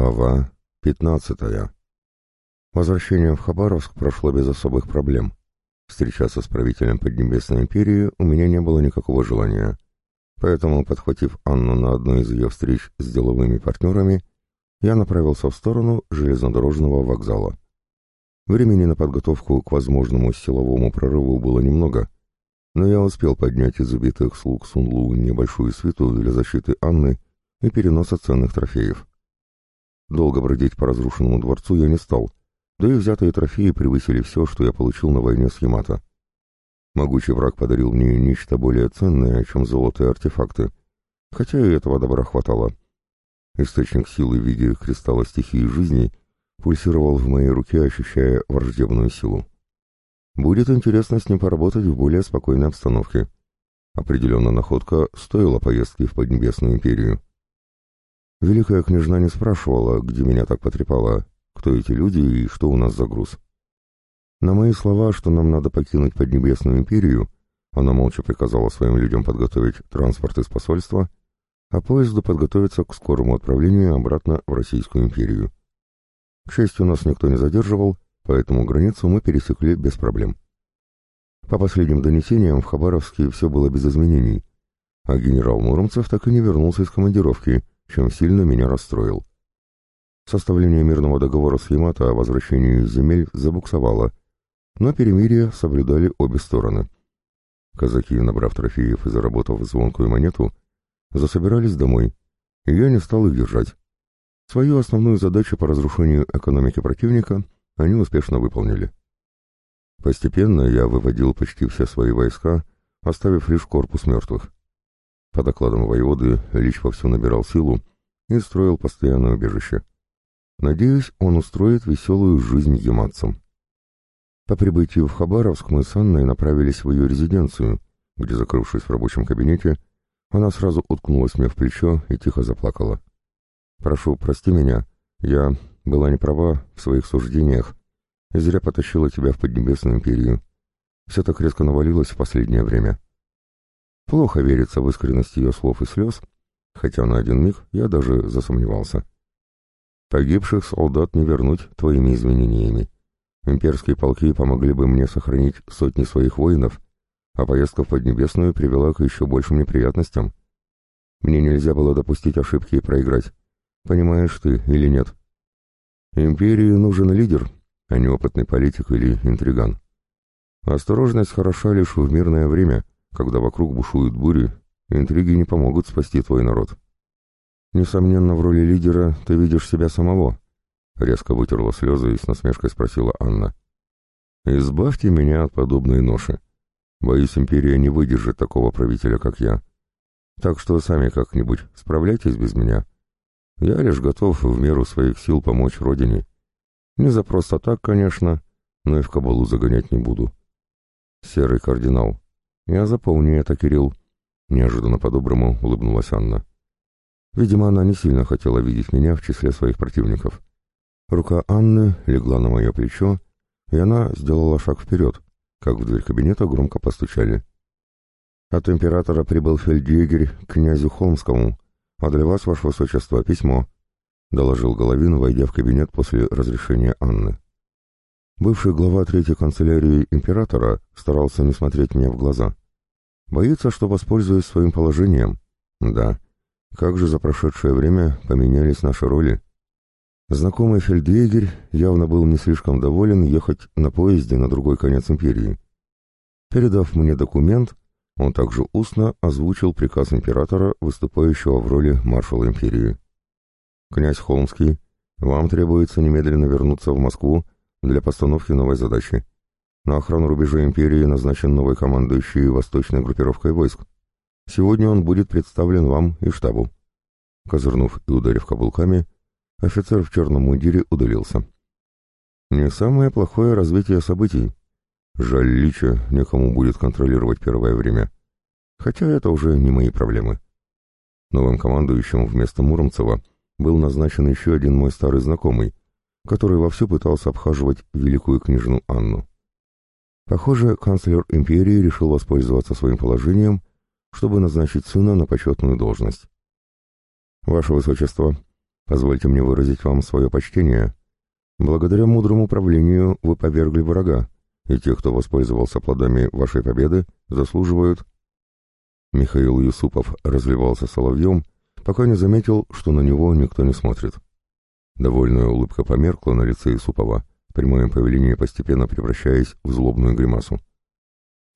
Глава 15. Возвращение в Хабаровск прошло без особых проблем. Встречаться с правителем Поднебесной империи у меня не было никакого желания. Поэтому, подхватив Анну на одной из ее встреч с деловыми партнерами, я направился в сторону железнодорожного вокзала. Времени на подготовку к возможному силовому прорыву было немного, но я успел поднять из убитых слуг Сунлу небольшую свиту для защиты Анны и переноса ценных трофеев. Долго бродить по разрушенному дворцу я не стал, да и взятые трофеи превысили все, что я получил на войне с Ямато. Могучий враг подарил мне нечто более ценное, чем золотые артефакты, хотя и этого добра хватало. Источник силы в виде кристалла стихии жизни пульсировал в моей руке, ощущая враждебную силу. Будет интересно с ним поработать в более спокойной обстановке. Определенно находка стоила поездки в Поднебесную империю. Великая княжна не спрашивала, где меня так потрепало, кто эти люди и что у нас за груз. На мои слова, что нам надо покинуть Поднебесную империю, она молча приказала своим людям подготовить транспорт из посольства, а поезду подготовиться к скорому отправлению обратно в Российскую империю. К счастью, нас никто не задерживал, поэтому границу мы пересекли без проблем. По последним донесениям в Хабаровске все было без изменений, а генерал Муромцев так и не вернулся из командировки — чем сильно меня расстроил. Составление мирного договора с Ямато о возвращении земель забуксовало, но перемирие соблюдали обе стороны. Казаки, набрав трофеев и заработав звонкую монету, засобирались домой, и я не стал их держать. Свою основную задачу по разрушению экономики противника они успешно выполнили. Постепенно я выводил почти все свои войска, оставив лишь корпус мертвых. По докладам воеводы, Лич вовсю набирал силу и строил постоянное убежище. Надеюсь, он устроит веселую жизнь ямадцам. По прибытию в Хабаровск мы с Анной направились в ее резиденцию, где, закрывшись в рабочем кабинете, она сразу уткнулась мне в плечо и тихо заплакала. «Прошу, прости меня, я была не права в своих суждениях и зря потащила тебя в Поднебесную империю. Все так резко навалилось в последнее время». Плохо верится в искренность ее слов и слез, хотя на один миг я даже засомневался. Погибших солдат не вернуть твоими извинениями. Имперские полки помогли бы мне сохранить сотни своих воинов, а поездка в Поднебесную привела к еще большим неприятностям. Мне нельзя было допустить ошибки и проиграть. Понимаешь ты или нет? Империи нужен лидер, а не опытный политик или интриган. Осторожность хороша лишь в мирное время — когда вокруг бушуют бури, интриги не помогут спасти твой народ. Несомненно, в роли лидера ты видишь себя самого, резко вытерла слезы и с насмешкой спросила Анна. Избавьте меня от подобной ноши. Боюсь, империя не выдержит такого правителя, как я. Так что сами как-нибудь справляйтесь без меня. Я лишь готов в меру своих сил помочь родине. Не за просто так, конечно, но и в кабалу загонять не буду. Серый кардинал, «Я запомню это, Кирилл», — неожиданно по-доброму улыбнулась Анна. Видимо, она не сильно хотела видеть меня в числе своих противников. Рука Анны легла на мое плечо, и она сделала шаг вперед, как в дверь кабинета громко постучали. «От императора прибыл фельдъегерь к князю Холмскому, а для вас, ваше высочество, письмо», — доложил Головин, войдя в кабинет после разрешения Анны. Бывший глава третьей канцелярии императора старался не смотреть мне в глаза. Боится, что воспользуюсь своим положением. Да. Как же за прошедшее время поменялись наши роли. Знакомый фельдъегерь явно был не слишком доволен ехать на поезде на другой конец империи. Передав мне документ, он также устно озвучил приказ императора, выступающего в роли маршала империи. «Князь Холмский, вам требуется немедленно вернуться в Москву для постановки новой задачи. На охрану рубежа империи назначен новый командующий восточной группировкой войск. Сегодня он будет представлен вам и штабу. Козырнув и ударив каблуками, офицер в черном мундире удалился. Не самое плохое развитие событий. Жаль Лича некому будет контролировать первое время. Хотя это уже не мои проблемы. Новым командующим вместо Муромцева был назначен еще один мой старый знакомый, который вовсю пытался обхаживать великую княжну Анну. Похоже, канцлер империи решил воспользоваться своим положением, чтобы назначить сына на почетную должность. «Ваше Высочество, Позвольте мне выразить вам свое почтение. Благодаря мудрому управлению вы повергли врага, и те, кто воспользовался плодами вашей победы, заслуживают...» Михаил Юсупов разливался соловьем, пока не заметил, что на него никто не смотрит. Довольная улыбка померкла на лице Юсупова, при моем повелении постепенно превращаясь в злобную гримасу.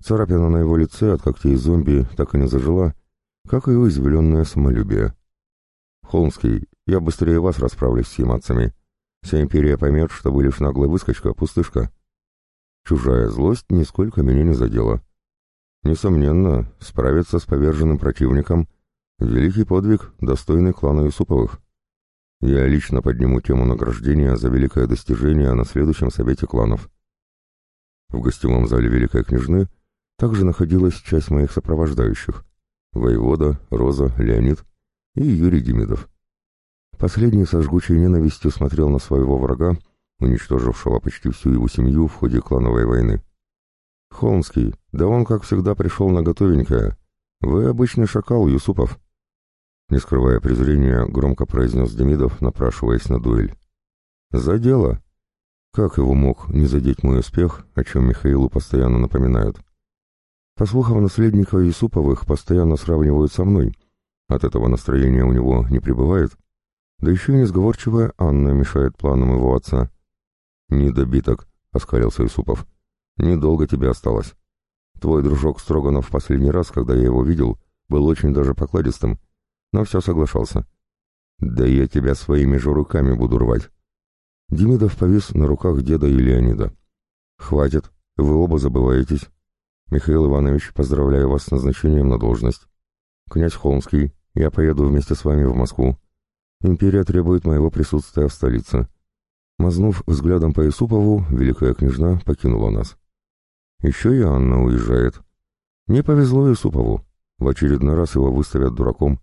Царапина на его лице от когтей зомби так и не зажила, как и уязвленное самолюбие. «Холмский, я быстрее вас расправлюсь с яматцами. Вся империя поймет, что вы лишь наглая выскочка, пустышка». Чужая злость нисколько меня не задела. Несомненно, справиться с поверженным противником — великий подвиг, достойный клана Юсуповых. Я лично подниму тему награждения за великое достижение на следующем совете кланов. В гостевом зале Великой Княжны также находилась часть моих сопровождающих — воевода, Роза, Леонид и Юрий Демидов. Последний со жгучей ненавистью смотрел на своего врага, уничтожившего почти всю его семью в ходе клановой войны. «Холмский, да он, как всегда, пришел на готовенькое. Вы обычный шакал, Юсупов». Не скрывая презрения, громко произнес Демидов, напрашиваясь на дуэль. «За дело!» Как его мог не задеть мой успех, о чем Михаилу постоянно напоминают? По слухам наследника Юсуповых постоянно сравнивают со мной. От этого настроения у него не прибывает. Да еще и несговорчивая Анна мешает планам его отца. «Недобиток», — оскалился Юсупов. «Недолго тебе осталось. Твой дружок Строганов в последний раз, когда я его видел, был очень даже покладистым, но все соглашался. «Да я тебя своими же руками буду рвать». Демидов повис на руках деда и Леонида. «Хватит, вы оба забываетесь. Михаил Иванович, поздравляю вас с назначением на должность. Князь Холмский, я поеду вместе с вами в Москву. Империя требует моего присутствия в столице». Мазнув взглядом по Исупову, великая княжна покинула нас. Еще и Анна уезжает. Не повезло Исупову. В очередной раз его выставят дураком.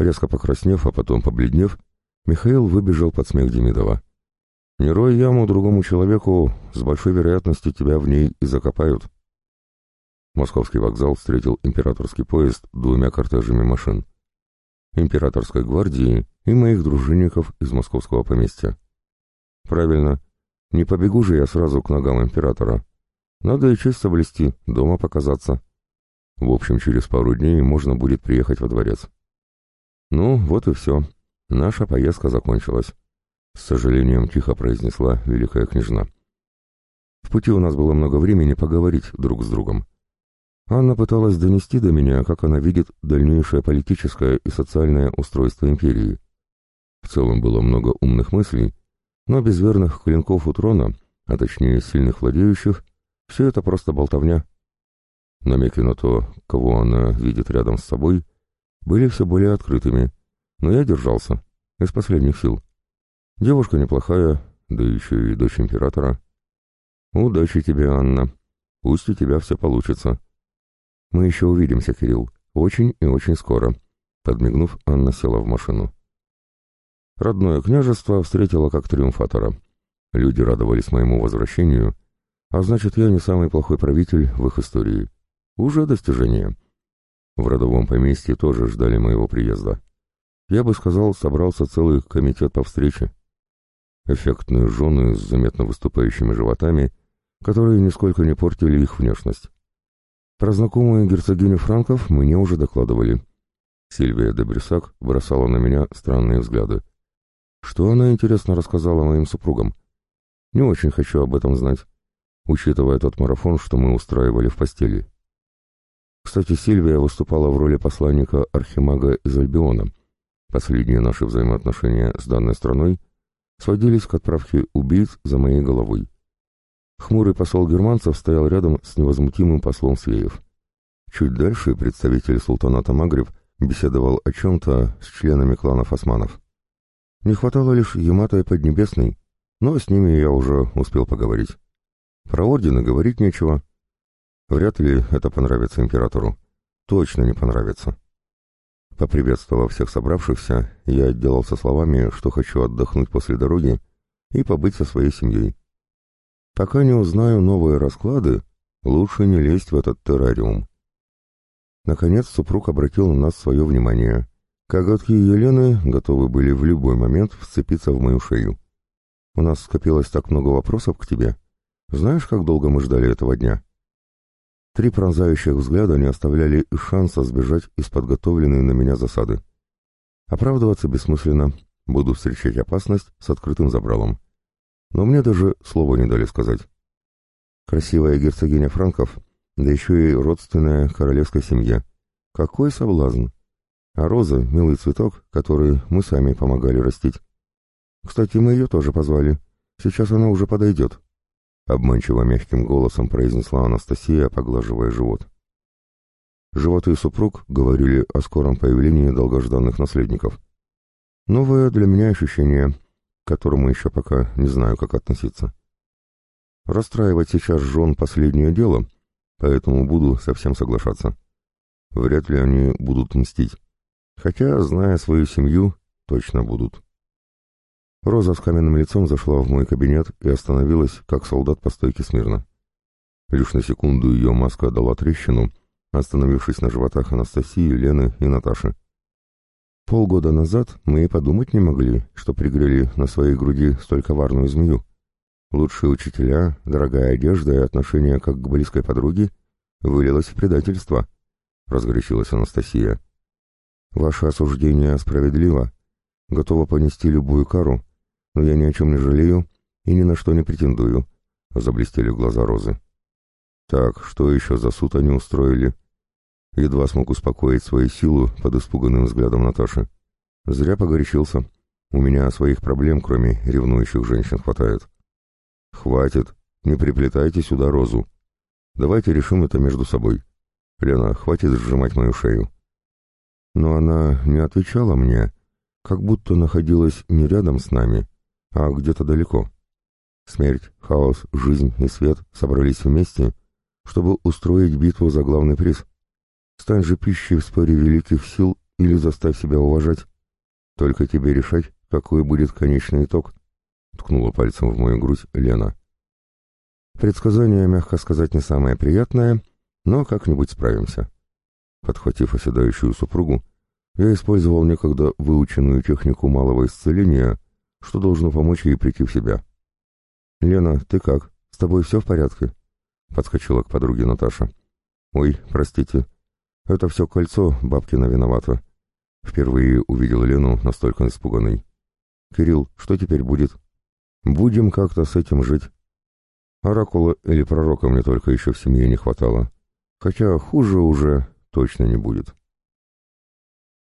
Резко покраснев, а потом побледнев, Михаил выбежал под смех Демидова. «Не рой яму другому человеку, с большой вероятностью тебя в ней и закопают». Московский вокзал встретил императорский поезд двумя кортежами машин. Императорской гвардии и моих дружинников из московского поместья. Правильно, не побегу же я сразу к ногам императора. Надо и честь соблюсти, дома показаться. В общем, через пару дней можно будет приехать во дворец. «Ну, вот и все. Наша поездка закончилась», — с сожалением тихо произнесла великая княжна. В пути у нас было много времени поговорить друг с другом. Анна пыталась донести до меня, как она видит дальнейшее политическое и социальное устройство империи. В целом было много умных мыслей, но без верных клинков у трона, а точнее сильных владеющих, все это просто болтовня. Намеки на то, кого она видит рядом с собой, были все более открытыми, но я держался, из последних сил. Девушка неплохая, да еще и дочь императора. Удачи тебе, Анна. Пусть у тебя все получится. Мы еще увидимся, Кирилл, очень и очень скоро. Подмигнув, Анна села в машину. Родное княжество встретило как триумфатора. Люди радовались моему возвращению, а значит, я не самый плохой правитель в их истории. Уже достижение. В родовом поместье тоже ждали моего приезда. Я бы сказал, собрался целый комитет по встрече. Эффектные жены с заметно выступающими животами, которые нисколько не портили их внешность. Про знакомую герцогиню Франков мне уже докладывали. Сильвия де Брюсак бросала на меня странные взгляды. Что она, интересно, рассказала моим супругам? Не очень хочу об этом знать, учитывая тот марафон, что мы устраивали в постели. Кстати, Сильвия выступала в роли посланника Архимага из Альбиона. Последние наши взаимоотношения с данной страной сводились к отправке убийц за моей головой. Хмурый посол германцев стоял рядом с невозмутимым послом Свеев. Чуть дальше представитель султаната Магриб беседовал о чем-то с членами кланов османов. Не хватало лишь Ямата и Поднебесной, но с ними я уже успел поговорить. Про ордены говорить нечего, Вряд ли это понравится императору. Точно не понравится. Поприветствовав всех собравшихся, я отделался словами, что хочу отдохнуть после дороги и побыть со своей семьей. Пока не узнаю новые расклады, лучше не лезть в этот террариум. Наконец супруг обратил на нас свое внимание. Коготки Елены готовы были в любой момент вцепиться в мою шею. У нас скопилось так много вопросов к тебе. Знаешь, как долго мы ждали этого дня? Три пронзающих взгляда не оставляли и шанса сбежать из подготовленной на меня засады. Оправдываться бессмысленно, буду встречать опасность с открытым забралом. Но мне даже слова не дали сказать. Красивая герцогиня Франков, да еще и родственная королевской семье. Какой соблазн! А роза — милый цветок, который мы сами помогали растить. Кстати, мы ее тоже позвали. Сейчас она уже подойдет. Обманчиво мягким голосом произнесла Анастасия, поглаживая живот. Живот и супруг говорили о скором появлении долгожданных наследников. Новое для меня ощущение, к которому еще пока не знаю, как относиться. Расстраивать сейчас жен последнее дело, поэтому буду совсем соглашаться. Вряд ли они будут мстить. Хотя, зная свою семью, точно будут. Роза с каменным лицом зашла в мой кабинет и остановилась, как солдат по стойке смирно. Лишь на секунду ее маска дала трещину, остановившись на животах Анастасии, Лены и Наташи. Полгода назад мы и подумать не могли, что пригрели на своей груди столь коварную змею. Лучшие учителя, дорогая одежда и отношение как к близкой подруге вылилось в предательство, — разгорячилась Анастасия. Ваше осуждение справедливо, готова понести любую кару, но я ни о чем не жалею и ни на что не претендую, — заблестели глаза Розы. Так, что еще за суд они устроили? Едва смог успокоить свою силу под испуганным взглядом Наташи. Зря погорячился. У меня своих проблем, кроме ревнующих женщин, хватает. Хватит, не приплетайте сюда Розу. Давайте решим это между собой. Лена, хватит сжимать мою шею но она не отвечала мне, как будто находилась не рядом с нами, а где-то далеко. Смерть, хаос, жизнь и свет собрались вместе, чтобы устроить битву за главный приз. Стань же пищей в споре великих сил или заставь себя уважать. Только тебе решать, какой будет конечный итог, — ткнула пальцем в мою грудь Лена. Предсказание, мягко сказать, не самое приятное, но как-нибудь справимся. Подхватив оседающую супругу, я использовал некогда выученную технику малого исцеления, что должно помочь ей прийти в себя. «Лена, ты как? С тобой все в порядке?» — подскочила к подруге Наташа. «Ой, простите. Это все кольцо бабкина виновата». Впервые увидел Лену настолько испуганной. «Кирилл, что теперь будет?» «Будем как-то с этим жить». Оракула или пророка мне только еще в семье не хватало. Хотя хуже уже точно не будет.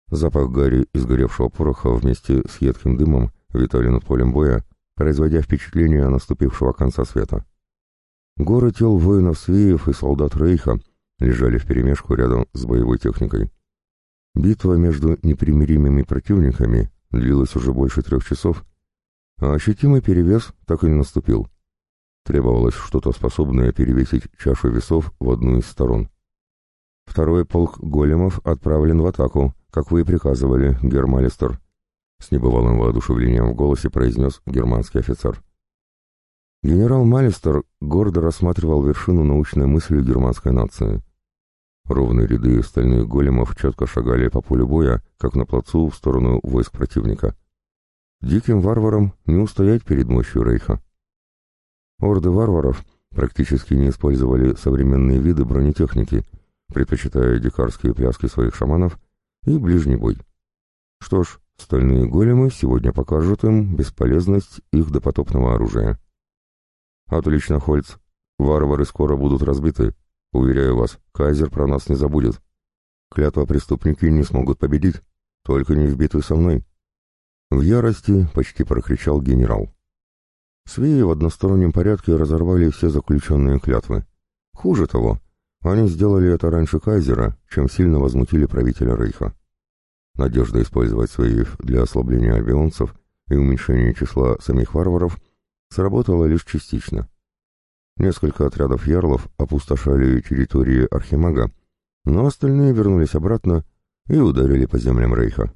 Запах гари и сгоревшего пороха вместе с едким дымом витали над полем боя, производя впечатление наступившего конца света. Горы тел воинов Свеев и солдат Рейха лежали вперемешку рядом с боевой техникой. Битва между непримиримыми противниками длилась уже больше трех часов, а ощутимый перевес так и не наступил. Требовалось что-то способное перевесить чашу весов в одну из сторон. Второй полк големов отправлен в атаку, как вы и приказывали, Гермалистер. С небывалым воодушевлением в голосе произнес германский офицер. Генерал Малистер гордо рассматривал вершину научной мысли германской нации. Ровные ряды стальных големов четко шагали по полю боя, как на плацу в сторону войск противника. Диким варварам не устоять перед мощью Рейха. Орды варваров практически не использовали современные виды бронетехники — предпочитая дикарские пляски своих шаманов и ближний бой. Что ж, стальные големы сегодня покажут им бесполезность их допотопного оружия. Отлично, Хольц. Варвары скоро будут разбиты. Уверяю вас, Кайзер про нас не забудет. Клятва преступники не смогут победить, только не в битве со мной. В ярости почти прокричал генерал. Свеи в одностороннем порядке разорвали все заключенные клятвы. Хуже того, они сделали это раньше Кайзера, чем сильно возмутили правителя Рейха. Надежда использовать свои для ослабления альбионцев и уменьшения числа самих варваров сработала лишь частично. Несколько отрядов ярлов опустошали территории Архимага, но остальные вернулись обратно и ударили по землям Рейха.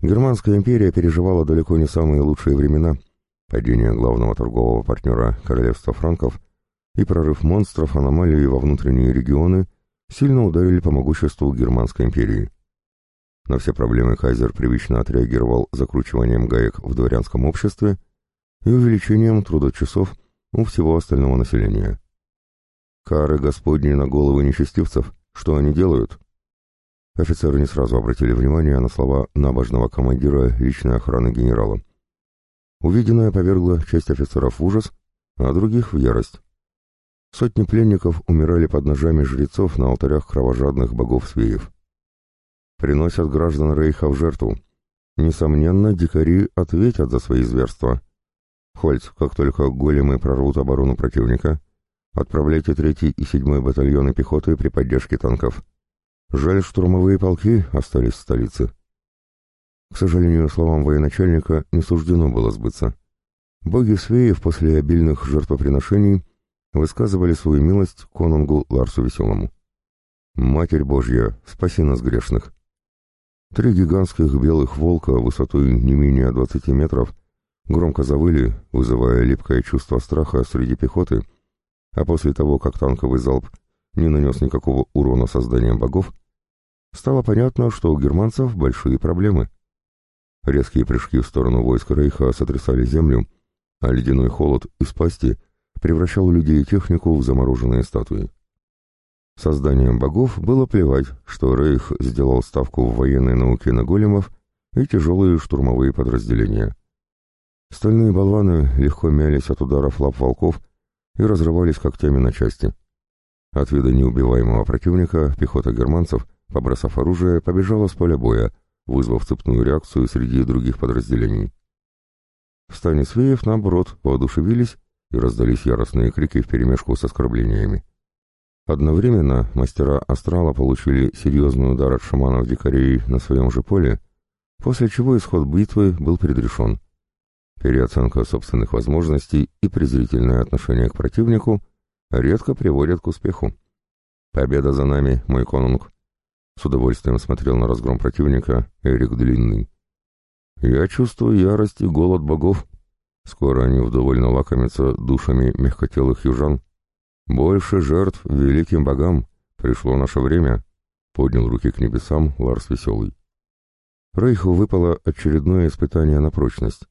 Германская империя переживала далеко не самые лучшие времена. Падение главного торгового партнера королевства франков и прорыв монстров аномалии во внутренние регионы сильно ударили по могуществу Германской империи. На все проблемы кайзер привычно отреагировал закручиванием гаек в дворянском обществе и увеличением трудочасов у всего остального населения. Кары Господни на головы нечестивцев, что они делают? Офицеры не сразу обратили внимание на слова набожного командира личной охраны генерала. Увиденное повергло часть офицеров в ужас, а других в ярость. Сотни пленников умирали под ножами жрецов на алтарях кровожадных богов-свеев. Приносят граждан Рейха в жертву. Несомненно, дикари ответят за свои зверства. Хольц, как только големы прорвут оборону противника, отправляйте третий и седьмой батальоны пехоты при поддержке танков. Жаль, штурмовые полки остались в столице. К сожалению, словам военачальника не суждено было сбыться. Боги Свеев после обильных жертвоприношений высказывали свою милость конунгу Ларсу Веселому. «Матерь Божья, спаси нас грешных!» Три гигантских белых волка высотой не менее 20 метров громко завыли, вызывая липкое чувство страха среди пехоты, а после того, как танковый залп не нанес никакого урона созданиям богов, стало понятно, что у германцев большие проблемы. Резкие прыжки в сторону войск Рейха сотрясали землю, а ледяной холод из пасти превращал людей и технику в замороженные статуи. Созданием богов было плевать, что Рейх сделал ставку в военной науке на големов и тяжелые штурмовые подразделения. Стальные болваны легко мялись от ударов лап волков и разрывались когтями на части. От вида неубиваемого противника пехота германцев, побросав оружие, побежала с поля боя, вызвав цепную реакцию среди других подразделений. В стане свеев, наоборот, воодушевились и раздались яростные крики вперемешку с оскорблениями. Одновременно мастера астрала получили серьезный удар от шаманов-дикарей на своем же поле, после чего исход битвы был предрешен. Переоценка собственных возможностей и презрительное отношение к противнику редко приводят к успеху. «Победа за нами, мой конунг!» С удовольствием смотрел на разгром противника Эрик Длинный. «Я чувствую ярость и голод богов. Скоро они вдоволь налакомятся душами мягкотелых южан. Больше жертв великим богам. Пришло наше время», — поднял руки к небесам Ларс Веселый. Рейху выпало очередное испытание на прочность.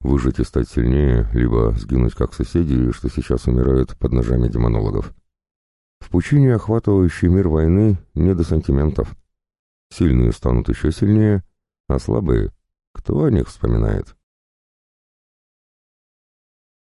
Выжить и стать сильнее, либо сгинуть как соседи, что сейчас умирают под ножами демонологов. В пучине, охватывающей мир войны, не до сантиментов. Сильные станут еще сильнее, а слабые, кто о них вспоминает?